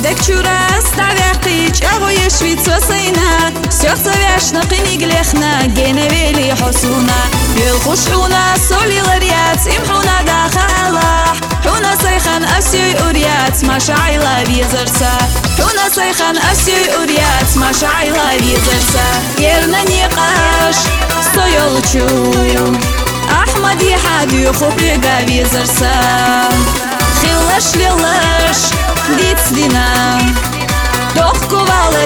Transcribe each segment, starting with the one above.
Haydək çürəs davəqi Çəğoyə şvitsosayna Сёрцавяшна қинигилехна геневели ҳусуна Илхушҳуна солиларият имҳуна дахалах Хуна сайхан а асёй урият машайла визарса Хуна сайхан асёй урият машайла не каш, стою лучу. Ахмади хадю хупега визарса Хилаш лилаш дицдин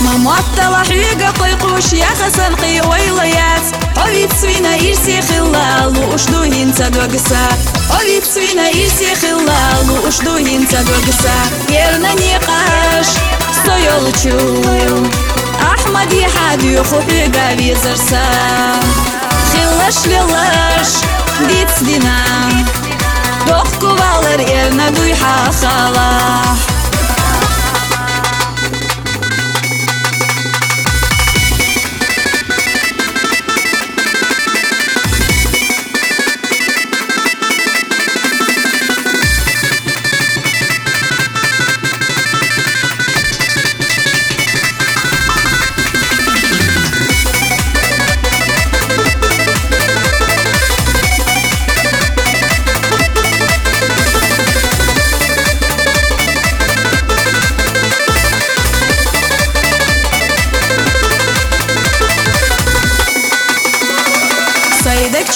маматтала шига койкуш яхасан кыйойлаят овит свина ирси хилалу ушду хинца догса. Овит свина ирси хилалу ушду хинца догса. Ерна не каш соёлчу ахмади хадю хупига визарса хилаш лилаш диц дина Дох кувалар ерна дуйха халаш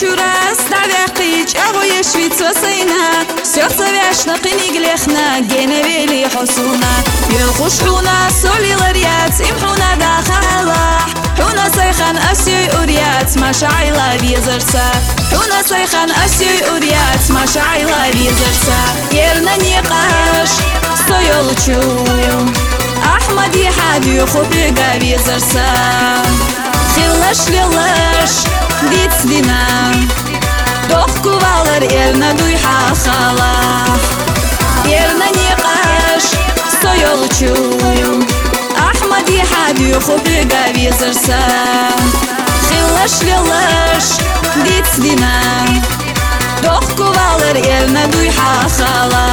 хочу расставях тыч, а во ешвит со сына, все совяш на кини глехна, геневели хосуна. Елхуш хуна солилар яц, им хуна да хала, хуна сайхан асюй уряц, машайла визарса. Хуна сайхан асюй уряц, машайла визарса. Ерна не каш, соел чую, Ахмади хадю хупега визарса. Лилаш, лилаш, дицдина Дох кувалар ерна дуйха хала Ерна никаш, соёлчу Ахмади хадю хупи гавизарса Хилаш, лилаш, дицдина Дох кувалар ерна дуйха хала